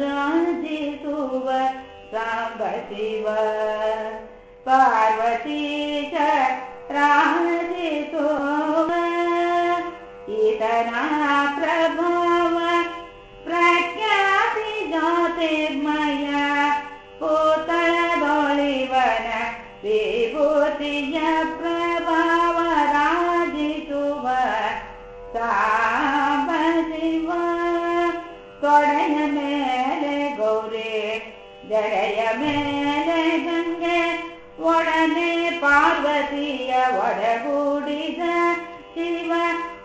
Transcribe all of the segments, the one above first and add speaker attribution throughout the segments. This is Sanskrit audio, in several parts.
Speaker 1: राजितुव शिव पार्वती च राजितु इतना प्रभाव प्रख्याति ज्योतिर्मया पूतळदोळिवन विभूतिय प्रभाव राजितुव शिव ತೊಡೆಯ ಮೇಲೆ ಗೌರಿ ಜಡೆಯ ಮೇಲೆ ಗಂಗೆ ಒಡನೆ ಪಾರ್ವತಿಯ ಒಡಗೂಡಿದ ಶಿವ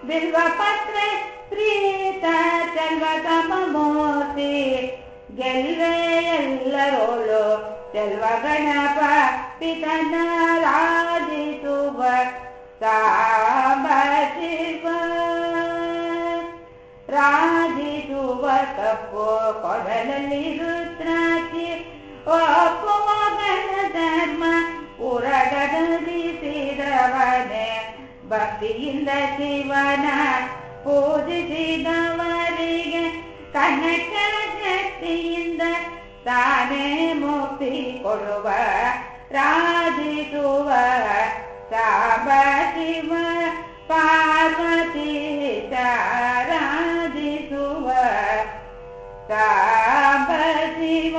Speaker 1: ಬಿಲ್ವಪತ್ರೆ ಪ್ರೀತ ಚೆಲ್ವ ಮೂರ್ತಿ ಗೆಲ್ವೆ ಎಲ್ಲರೋಳು ಚೆಲ್ವ ಗಣಪ ಪಿತನ ರಾಜಿಸುವ ಸಾಂಬ ತಪ್ಪು ಕೊಡಲಲ್ಲಿ ರುದ್ರಾಕ್ಷಿ ಒಪ್ಪುವ ಧರ್ಮ ಉರಗದಲಿಸಿದವನೇ ಭಕ್ತಿಯಿಂದ ಶಿವನ ಪೂಜಿಸಿದವರಿಗೆ ಕನಕ ಶಕ್ತಿಯಿಂದ ತಾನೇ ಮುಕ್ತಿ ಕೊಡುವ ರಾಜಿಸುವ कामजी